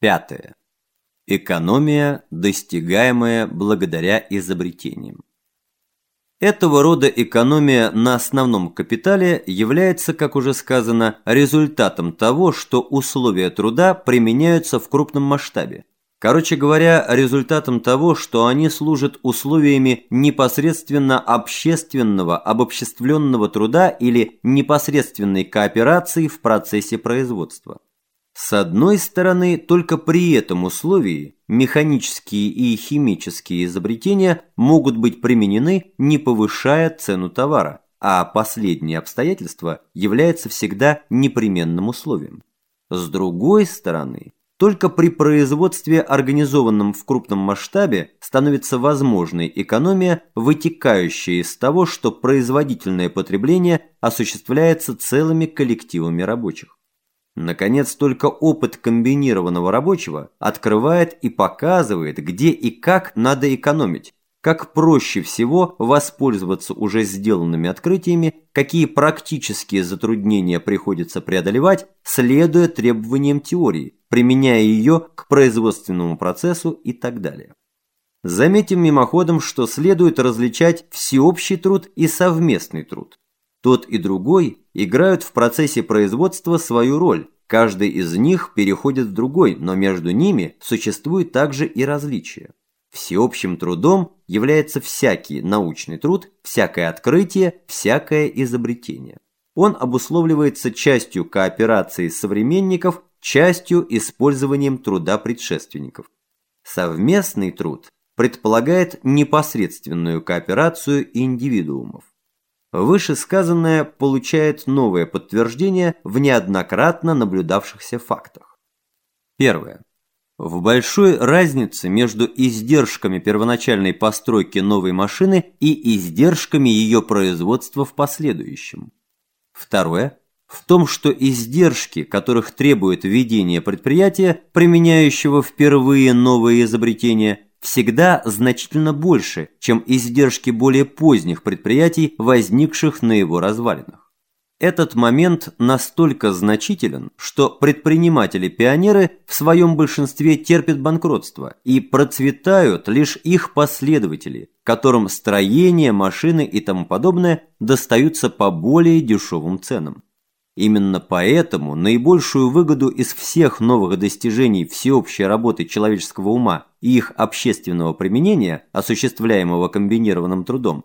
Пятое. Экономия, достигаемая благодаря изобретениям. Этого рода экономия на основном капитале является, как уже сказано, результатом того, что условия труда применяются в крупном масштабе. Короче говоря, результатом того, что они служат условиями непосредственно общественного, обобществленного труда или непосредственной кооперации в процессе производства. С одной стороны, только при этом условии механические и химические изобретения могут быть применены, не повышая цену товара, а последнее обстоятельство является всегда непременным условием. С другой стороны, только при производстве, организованном в крупном масштабе, становится возможной экономия, вытекающая из того, что производительное потребление осуществляется целыми коллективами рабочих. Наконец, только опыт комбинированного рабочего открывает и показывает, где и как надо экономить, как проще всего воспользоваться уже сделанными открытиями, какие практические затруднения приходится преодолевать, следуя требованиям теории, применяя ее к производственному процессу и так далее. Заметим мимоходом, что следует различать всеобщий труд и совместный труд. Тот и другой играют в процессе производства свою роль, каждый из них переходит в другой, но между ними существует также и различия. Всеобщим трудом является всякий научный труд, всякое открытие, всякое изобретение. Он обусловливается частью кооперации современников, частью использованием труда предшественников. Совместный труд предполагает непосредственную кооперацию индивидуумов. Вышесказанное получает новое подтверждение в неоднократно наблюдавшихся фактах. Первое. В большой разнице между издержками первоначальной постройки новой машины и издержками ее производства в последующем. Второе. В том, что издержки, которых требует введение предприятия, применяющего впервые новое изобретение, всегда значительно больше, чем издержки более поздних предприятий, возникших на его развалинах. Этот момент настолько значителен, что предприниматели-пионеры в своем большинстве терпят банкротство и процветают лишь их последователи, которым строение, машины и тому подобное достаются по более дешевым ценам. Именно поэтому наибольшую выгоду из всех новых достижений всеобщей работы человеческого ума и их общественного применения, осуществляемого комбинированным трудом,